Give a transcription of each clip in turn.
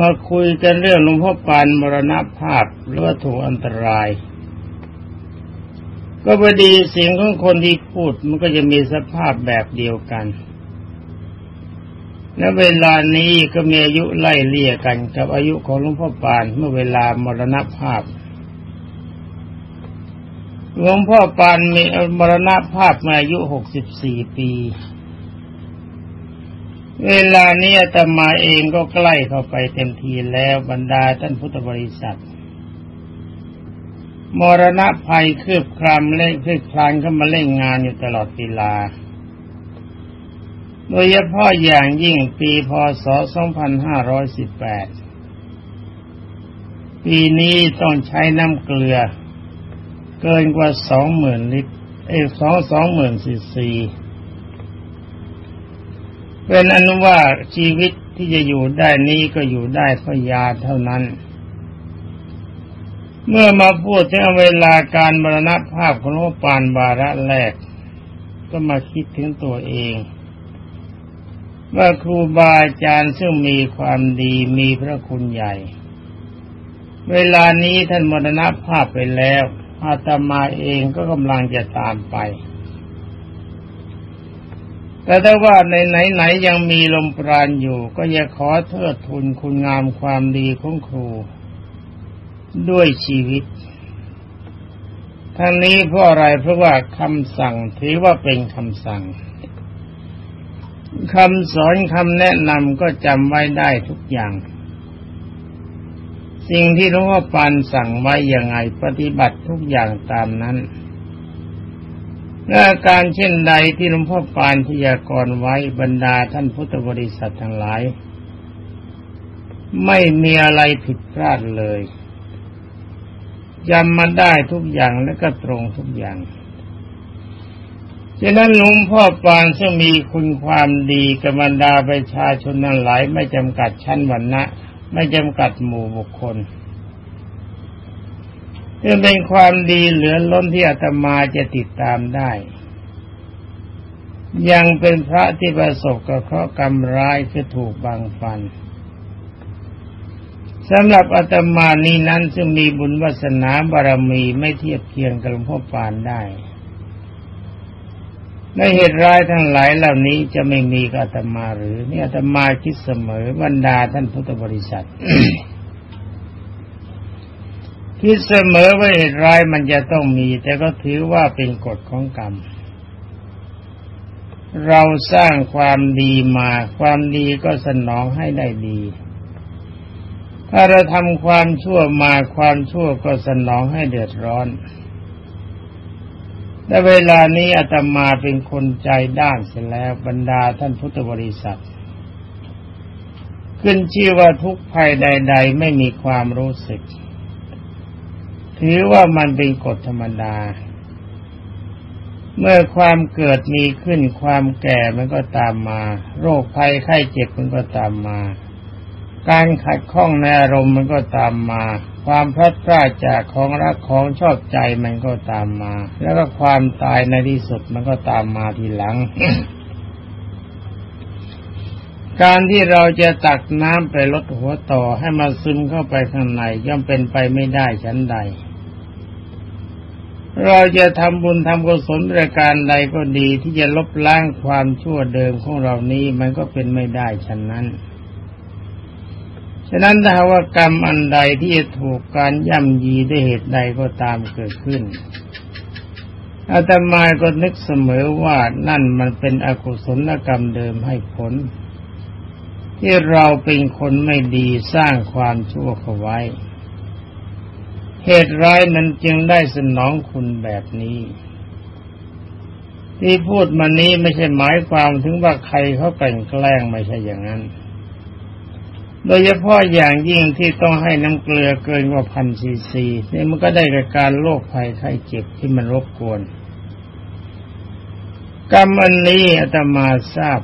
มาคุยกันเรื่องหลวงพ่อปานมรณภาพหรือว่าถูกอันตราย ก็พอดีเสียงของคนที่พูดมันก็จะมีสภาพแบบเดียวกันและเวลานี้ก็มีอายุไล่เลี่ยกันกับอายุของหลวงพ่อปานเมื่อเวลามรณภาพหลวงพ่อปานมีมรณภาพมาอายุหกสิบสี่ปี เวลานี้อาตมาเองก็ใกล้เข้าไปเต็มทีแล้วบรรดาท่านพุทธบริษัท มรณะภัยคืบคลามเล่นคืบคลานเข้ามาเล่นงานอยู่ตลอดเวลา โดยเฉพาะอย่างยิ่งปีพศ 2518 ปีนี้ต้องใช้น้ำเกลือ เกินกว่า 20,000 ลิตร เอ้สองสองหมื่นซีซี เป็นอนุว่าชีวิตที่จะอยู่ได้นี้ก็อยู่ได้เพราะยาเท่านั้น เมื่อมาพูดถึงเวลาการมรณภาพของหลวงปานบาระแรก ก็มาคิดถึงตัวเองว่าครูบาอาจารย์ซึ่งมีความดีมีพระคุณใหญ่ เวลานี้ท่านมรณภาพไปแล้วอาตมาเองก็กำลังจะตามไป แต่ถ้าว่าในไหนๆยังมีลมปราณอยู่ ก็อย่าขอเทิดทุนคุณงามความดีของครู ด้วยชีวิตทั้งนี้เพราะอะไรเพราะว่าคำสั่งถือว่าเป็นคำสั่งคำสอนคำแนะนำก็จำไว้ได้ทุกอย่าง สิ่งที่หลวงพ่อปานสั่งไว้อย่างไง ปฏิบัติทุกอย่างตามนั้น และการเช่นใดที่หลวงพ่อปานพยากรณ์ไว้บรรดาท่านพุทธบริษัททั้งหลาย ไม่มีอะไรผิดพลาดเลยจำมาได้ทุกอย่างและก็ตรงทุกอย่างฉะนั้นหลวงพ่อปานซึ่งมีคุณความดีกับบรรดาประชาชนนั้นหลาย ไม่จำกัดชั้นวรรณะ ไม่จำกัดหมู่บุคคล ซึ่งเป็นความดีเหลือล้นที่อาตมาจะติดตามได้ ยังเป็นพระที่ประสบกับเคราะห์กรรมร้ายคือถูกบังฟันสำหรับอาตมานี้นั้นซึ่งมีบุญวาสนาบารมีไม่เทียบเคียงกับหลวงพ่อปานได้ในเหตุร้ายทั้งหลายเหล่านี้จะไม่มีกับอาตมาหรือนี่อาตมาคิดเสมอบรรดาท่านพุทธบริษัท คิดเสมอว่าเหตุร้ายมันจะต้องมี แต่ก็ถือว่าเป็นกฎของกรรม เราสร้างความดีมา ความดีก็สนองให้ได้ดี ถ้าเราทำความชั่วมาความชั่วก็สนองให้เดือดร้อนแต่เวลานี้อาตมาเป็นคนใจด้านเสียแล้วบรรดาท่านพุทธบริษัท ขึ้นชื่อว่าทุกภัยใด ๆ ไม่มีความรู้สึก ถือว่ามันเป็นกฎธรรมดา เมื่อความเกิดมีขึ้นความแก่มันก็ตามมา โรคภัยไข้เจ็บมันก็ตามมา การขัดข้องในอารมณ์มันก็ตามมา ความพลัดพรากจากของรักของชอบใจมันก็ตามมา แล้วก็ความตายในที่สุดมันก็ตามมาทีหลังการที่เราจะตักน้ำไปลดหัวต่อให้มาซึมเข้าไปข้างในย่อมเป็นไปไม่ได้ชั้นใด เราจะทำบุญทำกุศลปรายการใดก็ดีที่จะลบล้างความชั่วเดิมของเรานี้มันก็เป็นไม่ได้ฉะนั้น ฉะนั้นถ้าว่ากรรมอันใดที่จะถูกการย่ำยีด้วยเหตุใดก็ตามเกิดขึ้นอาตมาก็นึกเสมอว่านั่นมันเป็นอกุศลกรรมเดิมให้ผล ที่เราเป็นคนไม่ดีสร้างความชั่วเขาไว้ เหตุร้ายนั้นจึงได้สนองคุณแบบนี้ ที่พูดมานี้ไม่ใช่หมายความถึงว่าใครเขาแกล้งแกล้งไม่ใช่อย่างนั้น โดยเฉพาะอย่างยิ่งที่ต้องให้น้ำเกลือเกินกว่าพันซีซีนี่มันก็ได้กับการโรคภัยไข้เจ็บที่มันรบกวน กรรมอันนี้อาตมาทราบ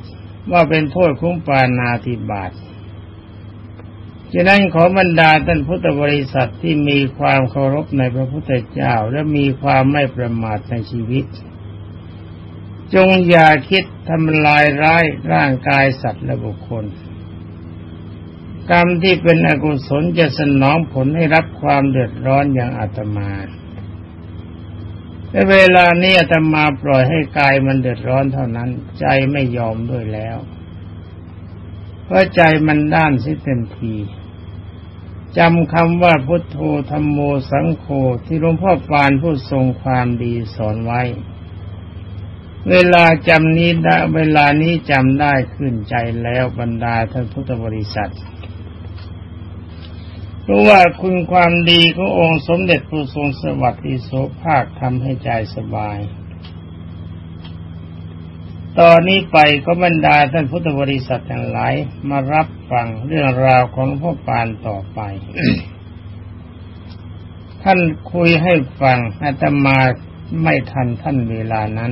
ว่าเป็นโทษคุ้มปานาติบาต ฉะนั้นขอบรรดาท่านพุทธบริษัทที่มีความเคารพในพระพุทธเจ้าและมีความไม่ประมาทในชีวิต จงอย่าคิดทำลายร้ายร่างกายสัตว์และบุคคล กรรมที่เป็นอกุศลจะสนองผลให้รับความเดือดร้อนอย่างอาตมาแต่เวลานี้อาตมาปล่อยให้กายมันเดือดร้อนเท่านั้น ใจไม่ยอมด้วยแล้ว เพราใจมันด้านสิเต็มทีจำคำว่าพุทโธธรรมโมสังโฆที่หลวงพ่อปานผู้ทรงความดีสอนไว้ เวลาจำนี้ได้เวลานี้จำได้ขึ้นใจแล้วบรรดาท่านพุทธบริษัทรู้ว่าคุณความดีขององค์สมเด็จพระทรงสวัสดิโสภาคทำให้ใจสบาย ตอนนี้ไปก็บรรดาท่านพุทธบริษัททั้งหลายมารับฟังเรื่องราวของพ่อปานต่อไป ท่านคุยให้ฟังอาตมาไม่ทันท่านเวลานั้น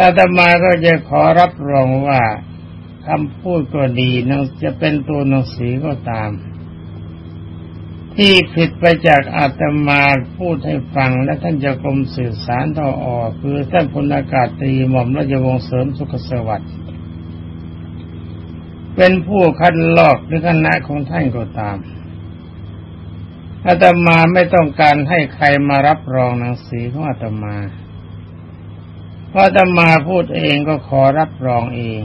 อาตมาก็จะขอรับรองว่าคำพูดก็ดีนังจะเป็นตัวหนังสือก็ตาม ผิดไปจากอาตมาพูดให้ฟังและท่านจะกรมสื่อสารต่อออคือท่านพลอากาศตรีหม่อมราชวงศ์เสริมสุขสวัสดิ์เป็นผู้คัดลอกหรือคณะของท่านก็ตามอาตมาไม่ต้องการให้ใครมารับรองหนังสือของอาตมา เพราะอาตมาพูดเองก็ขอรับรองเอง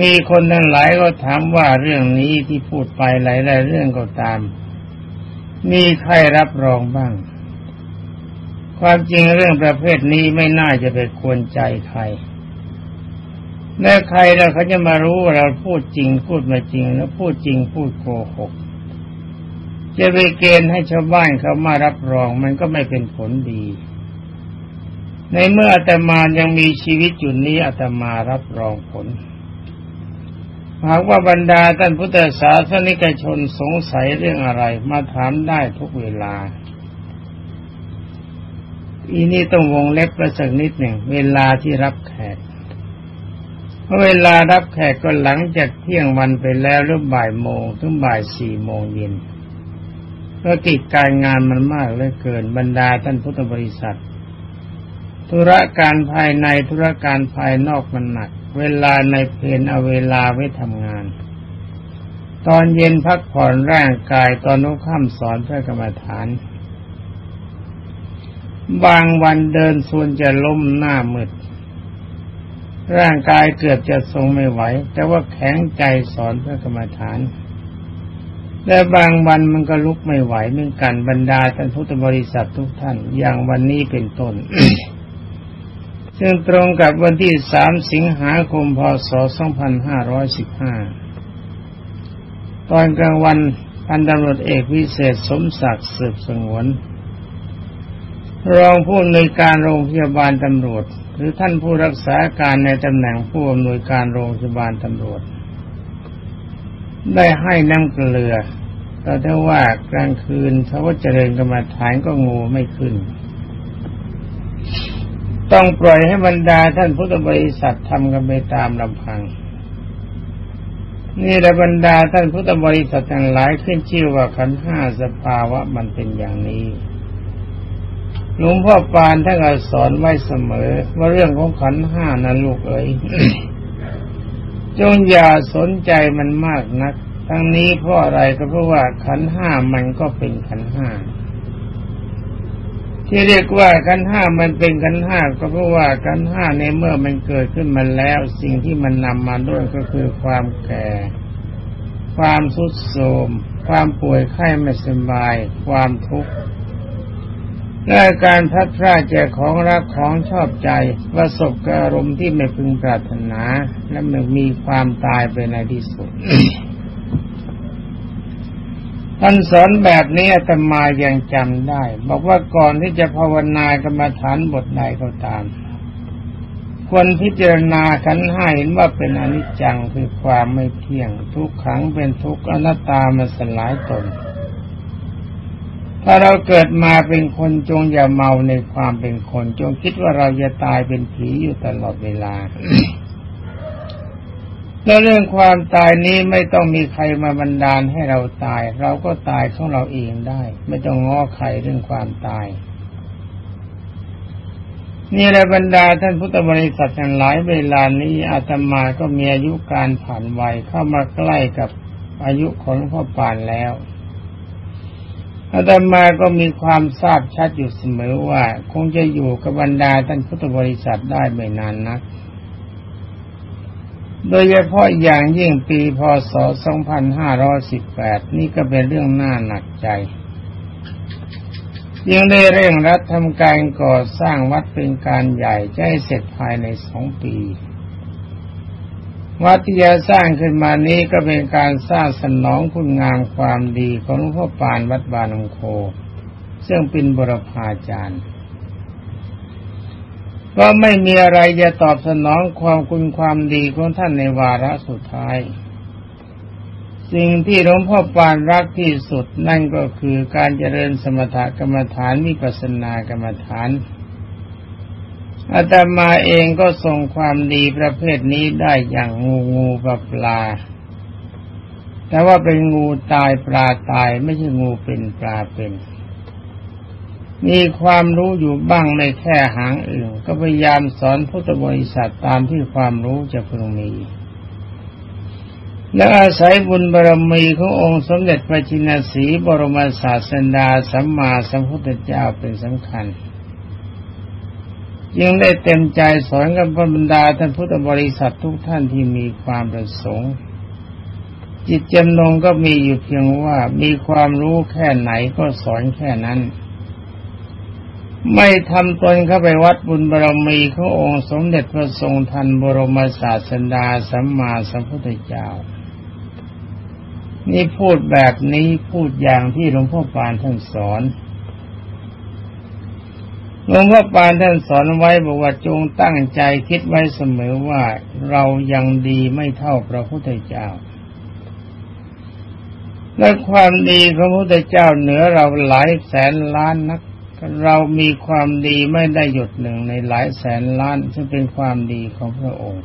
มีคนทั้งหลายก็ถามว่าเรื่องนี้ที่พูดไปหลายๆเรื่องก็ตาม มีใครรับรองบ้าง ความจริงเรื่องประเภทนี้ไม่น่าจะไปควรใจใครแม้ใครแล้วเขาจะมารู้ว่าเราพูดจริงพูดไม่จริง แล้วพูดจริงพูดโกหก จะไปเกณฑ์ให้ชาวบ้านเขามารับรองมันก็ไม่เป็นผลดี ในเมื่ออาตมายังมีชีวิตอยู่นี้อาตมารับรองผล หากว่าบรรดาท่านพุทธศาสนิกชนสงสัยเรื่องอะไร มาถามได้ทุกเวลา อีนี่ต้องวงเล็บประสักนิดหนึ่ง เวลาที่รับแขกเพราะเวลารับแขกก็หลังจากเที่ยงวันไปแล้วหรือบ่ายโมงถึงบ่ายสี่โมงเย็นเพราะกิจการงานมันมากเหลือเกินบรรดาท่านพุทธบริษัท ธุระการภายในธุระการภายนอกมันหนัก เวลาในเพลนเอาเวลาไว้ทำงาน ตอนเย็นพักผ่อนร่างกายตอนนุ่ค่ำสอนพระกรรมฐาน บางวันเดินส่วนจะล้มหน้ามืด ร่างกายเกือบจะทรงไม่ไหว แต่ว่าแข็งใจสอนพระกรรมฐานและบางวันมันก็ลุกไม่ไหวเหมือนกันบรรดาท่านพุทธบริษัททุกท่าน อย่างวันนี้เป็นต้น ซึ่งตรงกับวันที่สามสิงหาคม พศ 2515 ตอนกลางวันพันตำรวจเอกวิเศษสมศักดิ์สืบสงวน รองผู้อำนวยการโรงพยาบาลตำรวจ หรือท่านผู้รักษาการในตำแหน่งผู้อำนวยการโรงพยาบาลตำรวจ ได้ให้น้ำเกลือแต่ถ้าว่ากลางคืนเขาว่าเจริญกรรมฐานก็งูไม่ขึ้น ต้องปล่อยให้บรรดาท่านพุทธบริษัททำกันไปตามลำพัง นี่แหละบรรดาท่านพุทธบริษัททั้งหลายขึ้นชื่อว่าขันห้าสภาวะมันเป็นอย่างนี้หลวงพ่อปานท่านสอนไว้เสมอ ว่าเรื่องของขันห้านั้นลูกเอ๋ยจงอย่าสนใจมันมากนัก ทั้งนี้เพราะอะไรก็เพราะว่าขันห้ามันก็เป็นขันห้า ที่เรียกว่ากันห้ามันเป็นกันห้าก็เพราะว่ากันห้าในเมื่อมันเกิดขึ้นมาแล้ว สิ่งที่มันนำมาด้วยก็คือความแก่ ความทุดโทรมความป่วยไข้ไม่สบาย ความทุกข์และการพัดพลาดจากของรักของชอบใจประสบกับอารมณ์ที่ไม่พึงปรารถนา และมันมีความตายไปในที่สุด ท่านสอนแบบนี้อาตมายังจำได้ บอกว่าก่อนที่จะภาวนากรรมฐานบทใดก็ตามควรพิจารณาขันห้าเห็นว่าเป็นอนิจจังคือความไม่เที่ยง ทุกขังเป็นทุกข์อนัตตามันสลายตน ถ้าเราเกิดมาเป็นคนจงอย่าเมาในความเป็นคน จงคิดว่าเราจะตายเป็นผีอยู่ตลอดเวลา แล้วเรื่องความตายนี้ไม่ต้องมีใครมาบันดาลให้เราตาย เราก็ตายของเราเองได้ ไม่ต้องง้อใครเรื่องความตาย นี่แหละบรรดาท่านพุทธบริษัททั้งหลายเวลานี้อาตมาก็มีอายุการผ่านวัยเข้ามาใกล้กับอายุของพ่อปานแล้วอาตมาก็มีความทราบชัดอยู่เสมอว่า คงจะอยู่กับบรรดาท่านพุทธบริษัทได้ไม่นานนัก โดยเฉพาะอย่างยิ่งปีพศ 2518 นี่ก็เป็นเรื่องน่าหนักใจ ยังได้เร่งรัดทำการก่อสร้างวัดเป็นการใหญ่จะให้เสร็จภายในสองปี วัดที่จะสร้างขึ้นมานี้ก็เป็นการสร้างสนองคุณงามความดีของหลวงพ่อปานวัดบานองโค ซึ่งเป็นบรพาจารย์ ก็ไม่มีอะไรจะตอบสนองความคุณความดีของท่านในวาระสุดท้าย สิ่งที่หลวงพ่อปานรักที่สุดนั่นก็คือการเจริญสมถกรรมฐานมิปัสสนากรรมฐานอาตมาเองก็ส่งความดีประเภทนี้ได้อย่างงูงูปลาปลา แต่ว่าเป็นงูตายปลาตายไม่ใช่งูเป็นปลาเป็น มีความรู้อยู่บ้างไม่แค่หางอื่น ก็พยายามสอนพุทธบริษัทตามที่ความรู้จะพึงมี และอาศัยบุญบารมีขององค์สมเด็จพระจินสีบรมศาสดาสัมมาสัมพุทธเจ้าเป็นสำคัญยังได้เต็มใจสอนกับบรรดาท่านพุทธบริษัททุกท่านที่มีความประสงค์ จิตจำนงก็มีอยู่เพียงว่ามีความรู้แค่ไหนก็สอนแค่นั้น ไม่ทำตนเข้าไปวัดบุญบารมีขององค์สมเด็จพระทรงทันบรมศาสดาสัมมาสัมพุทธเจ้า นี่พูดแบบนี้พูดอย่างที่หลวงพ่อปานท่านสอนหลวงพ่อปานท่านสอนไว้บอกว่าจงตั้งใจคิดไว้เสมอว่าเรายังดีไม่เท่าพระพุทธเจ้าและความดีพระพุทธเจ้าเหนือเราหลายแสนล้านนัก เรามีความดีไม่ได้หยุดหนึ่งในหลายแสนล้าน ซึ่งเป็นความดีของพระองค์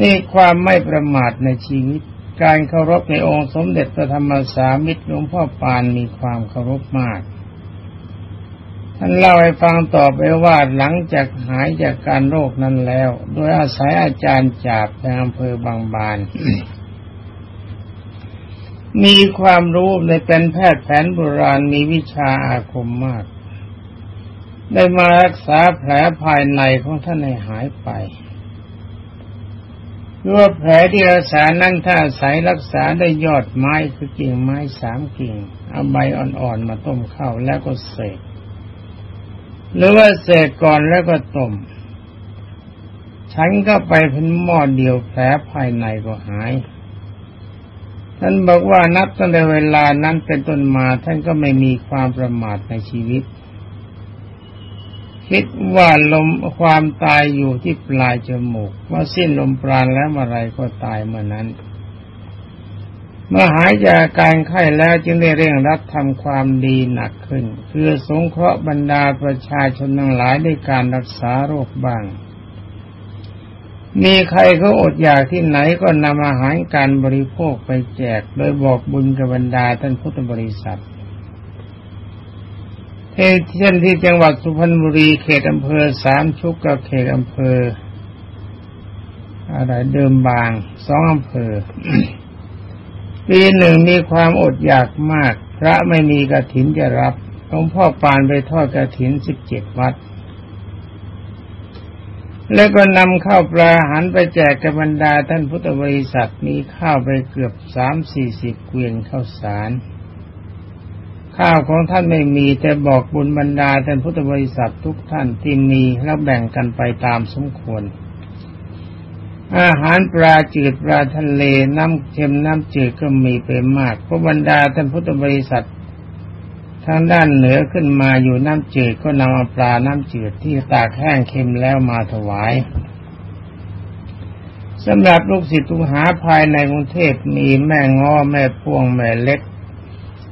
นี่ความไม่ประมาทในชีวิต การเคารพในองค์สมเด็จพระธรรมสามิตรหลวงพ่อปานมีความเคารพมาก ท่านเล่าให้ฟังต่อไปว่าหลังจากหายจากการโรคนั้นแล้ว โดยอาศัยอาจารย์จาบในอำเภอบางบาน มีความรู้ในเป็นแพทย์แผนโบราณมีวิชาอาคมมาก ได้มารักษาแผลภายในของท่านให้หายไปรือว่าแผลที่รักษานั้นถ้าใส่รักษาได้ยอดไม้คือกิ่งไม้สามกิ่ง เอาใบอ่อนๆมาต้มเข้าแล้วก็เสกหรือว่าเสกก่อนแล้วก็ต้ม ฉันก็ไปเป็นหม้อเดียวแผลภายในก็หาย ท่านบอกว่านับตั้งแต่เวลานั้นเป็นต้นมาท่านก็ไม่มีความประมาทในชีวิต คิดว่าลมความตายอยู่ที่ปลายจมูกเมื่อสิ้นลมปราณแล้วเมื่อไรก็ตายเมื่อนั้น เมื่อหายจากการไข้แล้วจึงได้เร่งรัดทำความดีหนักขึ้นเพื่อสงเคราะห์บรรดาประชาชนทั้งหลายในการรักษาโรคบ้าง มีใครเขาอดอยากที่ไหนก็นำอาหารการบริโภคไปแจก โดยบอกบุญกับบรรดาท่านพุทธบริษัทเช่นที่จังหวัดสุพรรณบุรีเขตอำเภอสามชุกกับเขตอำเภออะไรเดิมบางสองอำเภอ ปีหนึ่งมีความอดอยากมาก พระไม่มีกระถินจะรับหลวงพ่อปานไปทอดกระถินสิบเจ็ดวัด แล้วก็นำข้าวปลาหันไปแจกกับบรรดาท่านพุทธบริษัทมีข้าวไปเกือบสามสี่สิบเกวียนข้าวสาร ข้าวของท่านไม่มีแต่บอกบุญบรรดาท่านพุทธบริษัททุกท่านที่มีแล้วแบ่งกันไปตามสมควร อาหารปลาจืดปลาทะเลน้ำเค็มน้ำจืดก็มีไปมากเพราะบรรดาท่านพุทธบริษัท ทางด้านเหนือขึ้นมาอยู่น้ำจืดก็นำเอาปลาน้ำจืดที่ตากแห้งเค็มแล้วมาถวายสำหรับลูกศิษย์ทุกหาภายในกรุงเทพมีแม่ง้อแม่พวงแม่เล็ก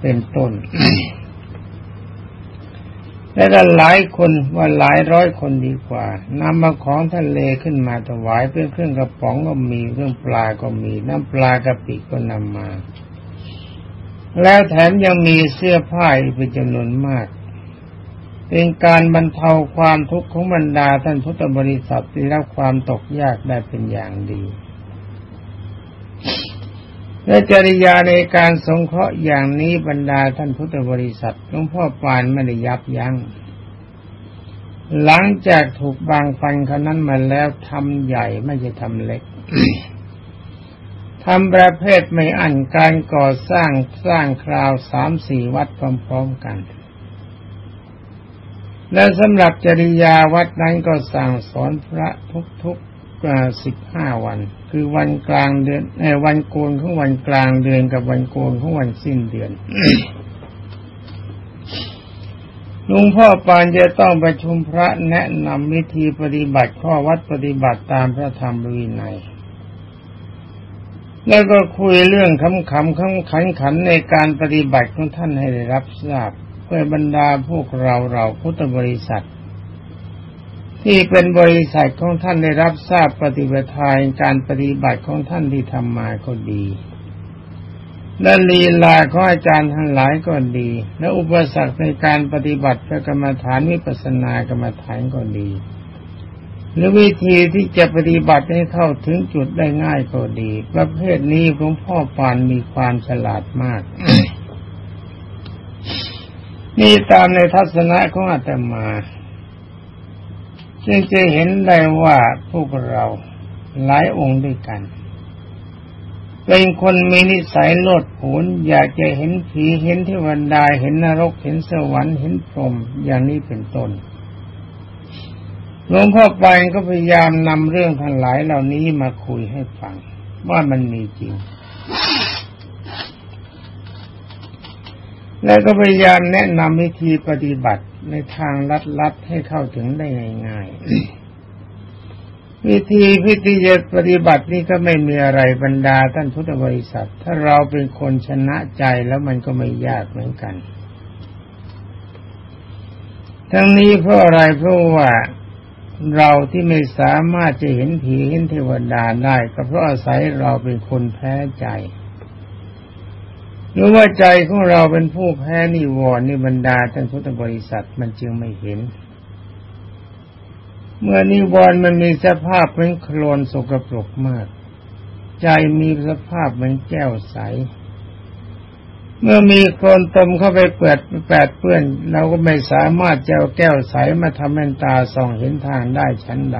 เป็นต้นและก็หลายคนว่าหลายร้อยคนดีกว่านำมาของทะเลขึ้นมาถวายเป็นเครื่องกระป๋องก็มีเครื่องปลาก็มีน้ำปลากระปิก็นำมา แล้วแถมยังมีเสื้อผ้าเป็นจำนวนมาก เป็นการบรรเทาความทุกข์ของบรรดาท่านพุทธบริษัทที่รับความตกยากได้เป็นอย่างดีและจริยาในการสงเคราะห์อย่างนี้บรรดาท่านพุทธบริษัทหลวงพ่อปานไม่ได้ยับยัง้ง หลังจากถูกบางฟันเขานั้นมาแล้วทำใหญ่ไม่ใช่ทำเล็ก ทำประเภทไม่อันการก่อสร้างสร้างคราวสามสี่วัดพร้อมๆกัน และสำหรับจริยาวัดนั้นก็สั่งสอนพระทุกๆสิบห้าวัน คือวันกลางเดือนในวันโกนของวันกลางเดือนกับวันโกนของวันสิ้นเดือนลุงพ่อปานจะต้องประชุมพระแนะนำวิธีปฏิบัติข้อวัดปฏิบัติตามพระธรรมวินัย แล้วก็คุยเรื่องคำขำคำขันขันในการปฏิบัติของท่านให้ได้รับทราบเพื่อบรรดาพวกเราเราพุทธบริษัท ที่เป็นบริษัทของท่านได้รับทราบปฏิบัติทาการปฏิบัติของท่านที่ทำมาก็ดีและลีลาของอาจารย์ทั้งหลายก็ดี และอุปสรรคในการปฏิบัติพระกรรมฐานวิปัสสนากรรมฐานก็ดี หรือวิธีที่จะปฏิบัติให้เข้าถึงจุดได้ง่ายก็ดี ประเภทนี้หลวงพ่อปานมีความฉลาดมาก นี่ตามในทัศนะของอาตมาจึงจะเห็นได้ว่าพวกเราหลายองค์ด้วยกัน เป็นคนมีนิสัยโลดโผนอยากจะเห็นผีเห็นเทวดาเห็นนรกเห็นสวรรค์เห็นพรหมอย่างนี้เป็นต้น หลวงพ่อไปก็พยายามนำเรื่องทั้งหลายเหล่านี้มาคุยให้ฟัง ว่ามันมีจริง แล้วก็พยายามแนะนำวิธีปฏิบัติในทางลัดๆให้เข้าถึงได้ง่ายๆ วิธีพิธีปฏิบัตินี่ก็ไม่มีอะไรบรรดาท่านพุทธบริษัท ถ้าเราเป็นคนชนะใจแล้วมันก็ไม่ยากเหมือนกัน ทั้งนี้เพราะอะไรเพราะว่า เราที่ไม่สามารถจะเห็นผีเห็นเทวดาได้ก็เพราะอาศัยเราเป็นคนแพ้ใจหรือว่าใจของเราเป็นผู้แพ้นิวรณ์นิบรรดาท่านพุทธบริษัทมันจึงไม่เห็น เมื่อนิวรณ์มันมีสภาพเป็นโคลนสกปรกมาก ใจมีสภาพเหมือนแก้วใส เมื่อมีคนตมเข้าไปเปิดแปดเปื้อน เราก็ไม่สามารถจะเอาแก้วใสมาทำให้ตาส่องเห็นทางได้ชั้นใด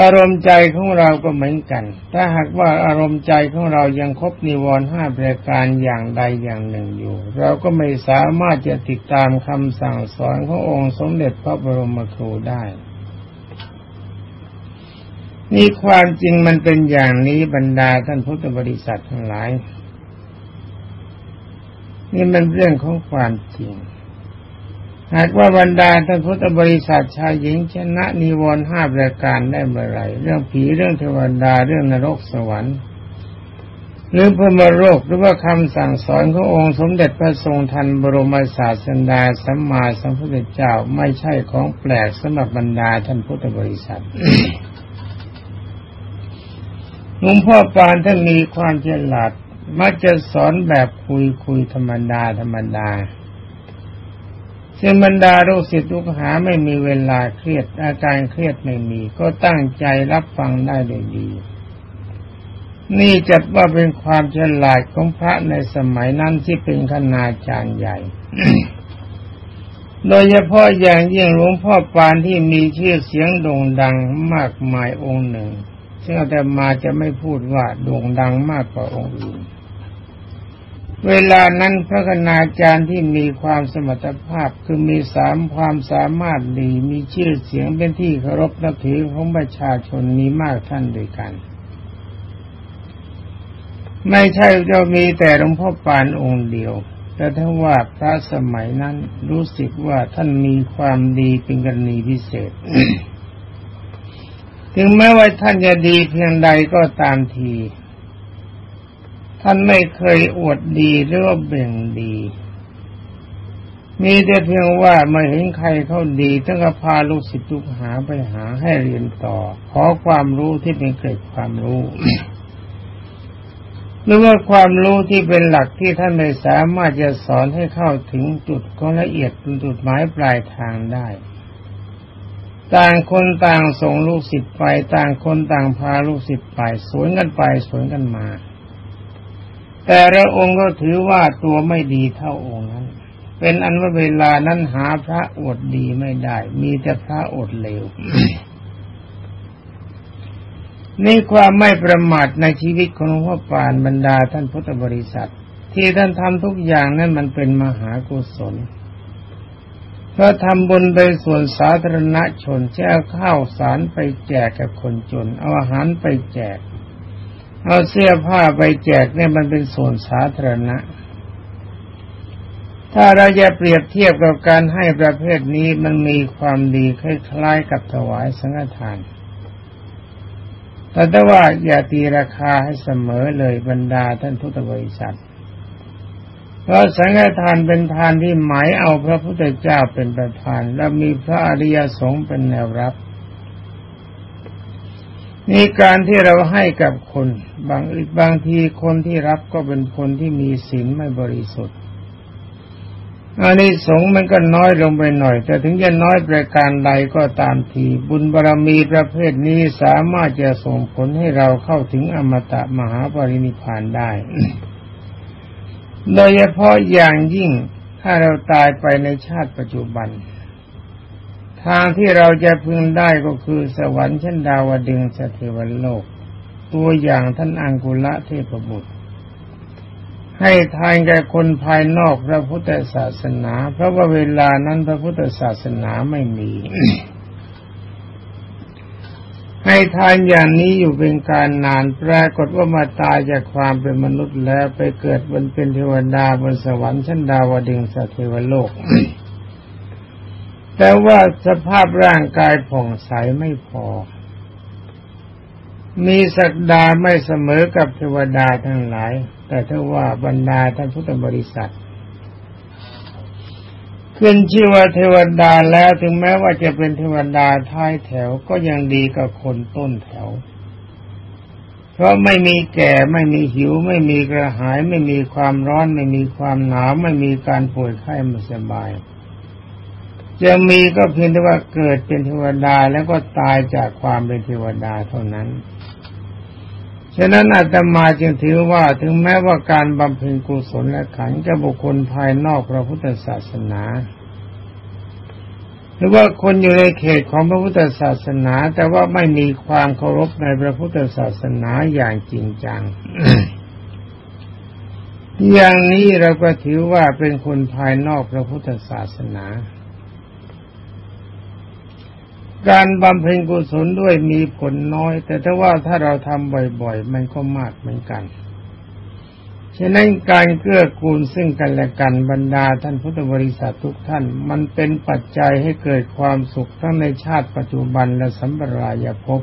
อารมณ์ใจของเราก็เหมือนกัน ถ้าหากว่าอารมณ์ใจของเรายังครบนิวรณ์ห้าประการอย่างใดอย่างหนึ่งอยู่ เราก็ไม่สามารถจะติดตามคำสั่งสอนขององค์สมเด็จพระบรมครูได้นี่ความจริงมันเป็นอย่างนี้บรรดาท่านพุทธบริษัททั้งหลาย นี่มันเรื่องของความจริง หากว่าบรรดาท่านพุทธบริษัทชายหญิงชนะนิวรณ์ห้าประการได้เมื่อไรเรื่องผีเรื่องเทวดาเรื่องนรกสวรรค์หรือพรมโรคหรือว่าคำสั่งสอนขององค์สมเด็จพระทรงทันบรมศาสดาสัมมาสัมพุทธเจ้าไม่ใช่ของแปลกสำหรับบรรดาท่านพุทธบริษัทหลวงพ่อปานท่านมีความเฉลาด มักจะสอนแบบคุยคุยธรรมดาธรรมดา ซึ่งบรรดาลูกศิษย์ลูกหาไม่มีเวลาเครียดอาการเครียดไม่มี ก็ตั้งใจรับฟังได้โดยดี นี่จัดว่าเป็นความฉลาดของพระในสมัยนั้นที่เป็นขนาจารย์ใหญ่ โดยเฉพาะอย่างยิ่งหลวงพ่อปานที่มีชื่อเสียงโด่งดังมากมายองค์หนึ่งซึ่งอาตมาจะไม่พูดว่าโด่งดังมากกว่าองค์อื่น เวลานั้นพระคณาจารย์ที่มีความสมรรถภาพคือมีสามความสามารถดีมีชื่อเสียงเป็นที่เคารพนับถือของประชาชนมีมากท่านด้วยกัน ไม่ใช่จะมีแต่หลวงพ่อปานองค์เดียว แต่ถ้าว่าพระสมัยนั้นรู้สึกว่าท่านมีความดีเป็นกรณีพิเศษ ถึงแม้ว่าท่านจะดีเพียงใดก็ตามที ท่านไม่เคยอวดดีหรือว่าเบ่งดี มีแต่เพียงว่ามาเห็นใครเขาดีต้องก็พาลูกศิษย์ลูกหาไปหาให้เรียนต่อ ขอความรู้ที่เป็นเกร็ดความรู้หรือว่าความรู้ที่เป็นหลักที่ท่านไม่สามารถจะสอนให้เข้าถึงจุดของละเอียดจุดหมายปลายทางได้ ต่างคนต่างส่งลูกศิษย์ไป ต่างคนต่างพาลูกศิษย์ไป สวนกันไปสวนกันมา แต่ละองค์ก็ถือว่าตัวไม่ดีเท่าองค์นั้น เป็นอันว่าเวลานั้นหาพระอดดีไม่ได้ มีแต่พระอดเลวนี่ความไม่ประมาทในชีวิตของหลวงพ่อปานบรรดาท่านพุทธบริษัท ที่ท่านทำทุกอย่างนั้นมันเป็นมหากุศลเพราะทำบุญไปส่วนสาธารณชนจะเอาข้าวสารไปแจกกับคนจน เอาอาหารไปแจก เอาเสื้อผ้าไปแจกเนี่ยมันเป็นส่วนสาธารณะ ถ้าเราจะเปรียบเทียบกับการให้ประเภทนี้มันมีความดีคล้ายๆกับถวายสังฆทานแต่ว่าอย่าตีราคาให้เสมอเลยบรรดาท่านพุทธบริษัท เพราะสังฆทานเป็นทานที่หมายเอาพระพุทธเจ้าเป็นประธาน และมีพระอริยสงฆ์เป็นแนวรับ นี่การที่เราให้กับคน บางบางทีคนที่รับก็เป็นคนที่มีศีลไม่บริสุทธิ์อันนี้สงมันก็น้อยลงไปหน่อย แต่ถึงจะน้อยประการใดก็ตามที บุญบารรมีประเภทนี้สามารถจะส่งผลให้เราเข้าถึงอมตะมหาปรินิพานได้ โดยเฉพาะอย่างยิ่งถ้าเราตายไปในชาติปัจจุบัน ทางที่เราจะพึงได้ก็คือสวรรค์ชั้นดาวดึงสเทวโลก ตัวอย่างท่านอังกุละเทพบุตร ให้ทานแก่คนภายนอกพระพุทธศาสนา เพราะว่าเวลานั้นพระพุทธศาสนาไม่มี ให้ทานอย่างนี้อยู่เป็นการนานปรากฏว่ามาตายจากความเป็นมนุษย์แล้วไปเกิดบนเป็นเทวดาบนสวรรค์ชั้นดาวดึงสเทวโลก แต่ว่าสภาพร่างกายผ่องใสไม่พอ มีสักดาไม่เสมอกับเทวดาทั้งหลาย แต่ถ้าว่าบรรดาท่านพุทธบริษัทขึ้นชื่อว่าเทวดาแล้วถึงแม้ว่าจะเป็นเทวดาท้ายแถวก็ยังดีกับคนต้นแถว เพราะไม่มีแก่ไม่มีหิว ไม่มีกระหาย ไม่มีความร้อน ไม่มีความหนาวไม่มีการป่วยไข้ไม่สบาย จะมีก็เพียงแต่ว่าเกิดเป็นเทวดาแล้วก็ตายจากความเป็นเทวดาเท่านั้น ฉะนั้นอาตมาจึงถือว่าถึงแม้ว่าการบำเพ็ญกุศลและขันจะบุคคลภายนอกพระพุทธศาสนา หรือว่าคนอยู่ในเขตของพระพุทธศาสนา แต่ว่าไม่มีความเคารพในพระพุทธศาสนาอย่างจริงจังอย่างนี้เราก็ถือว่าเป็นคนภายนอกพระพุทธศาสนา การบำเพ็ญกุศลด้วยมีผลน้อย แต่ถ้าว่าถ้าเราทำบ่อย ๆ มันก็มากเหมือนกัน ฉะนั้นการเกื้อกูลซึ่งกันและกันบรรดาท่านพุทธบริษัททุกท่าน มันเป็นปัจจัยให้เกิดความสุขทั้งในชาติปัจจุบันและสัมปรายภพ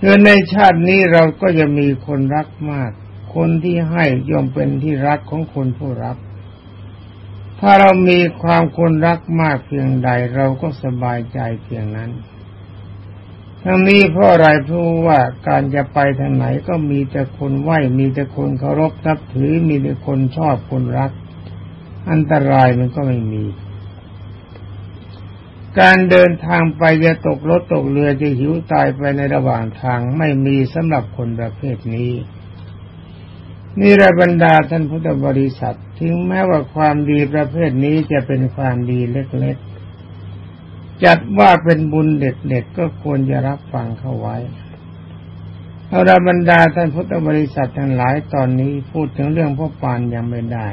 คือในชาตินี้เราก็จะมีคนรักมาก คนที่ให้ย่อมเป็นที่รักของคนผู้รับ ถ้าเรามีความคนรักมากเพียงใดเราก็สบายใจเพียงนั้น ทั้งนี้เพราะอะไรเพราะว่าการจะไปทางไหนก็มีแต่คนไหวมีแต่คนเคารพนับถือมีแต่คนชอบคนรัก อันตรายมันก็ไม่มี การเดินทางไปจะตกรถตกเรือจะหิวตายไปในระหว่างทางไม่มีสำหรับคนประเภทนี้ นี่ระบรรดาท่านพุทธบริษัท ถึงแม้ว่าความดีประเภทนี้จะเป็นความดีเล็กๆ จัดว่าเป็นบุญเด็กๆก็ควรจะรับฟังเข้าไว้เอาระบรรดาท่านพุทธบริษัททั้งหลายตอนนี้พูดถึงเรื่องพ่อปานยังไม่ได้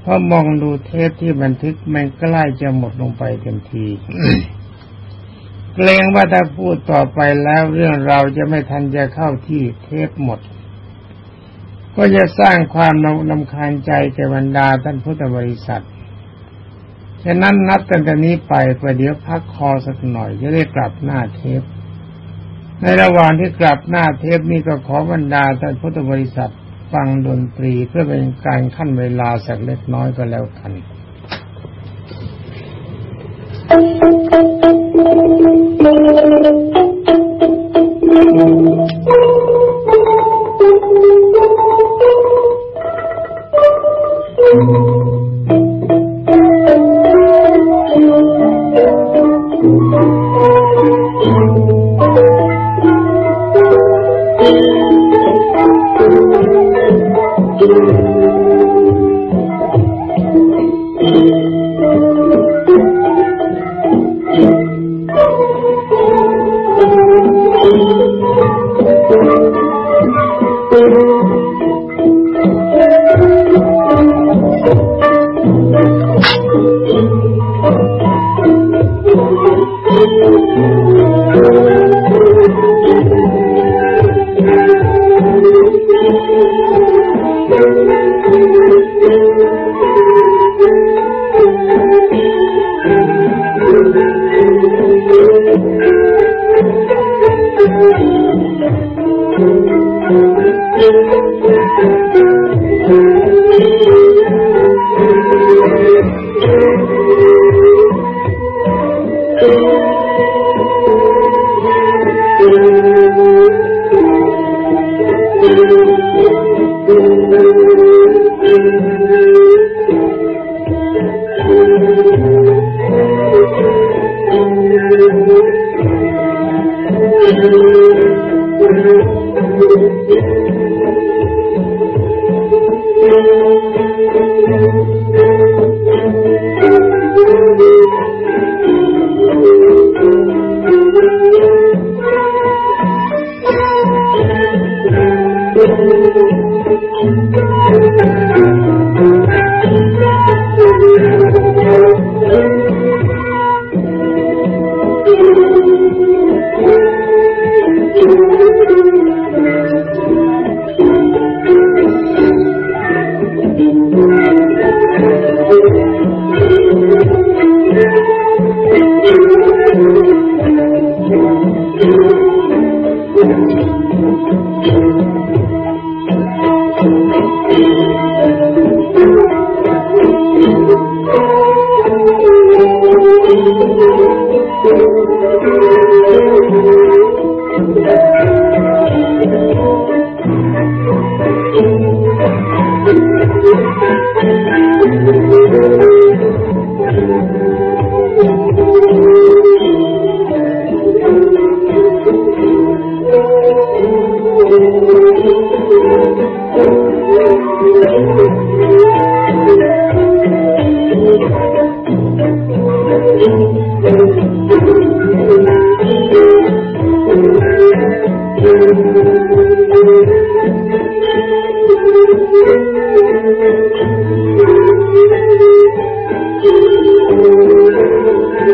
เพราะมองดูเทปที่บันทึกมันใกล้จะหมดลงไปเต็มที เกรงว่าถ้าพูดต่อไปแล้วเรื่องเราจะไม่ทันจะเข้าที่เทปหมด ก็จะสร้างความนำคาญใจแก่บรรดาท่านพุทธบริษัท ฉะนั้นนับตั้งแต่นี้ไปประเดี๋ยวพักคอสักหน่อยจะได้กลับหน้าเทป ในระหว่างที่กลับหน้าเทปนี้ก็ขอบรรดาท่านพุทธบริษัทฟังดนตรีเพื่อเป็นการขั้นเวลาสักเล็กน้อยก็แล้วกัน Thank you.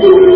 ഒരു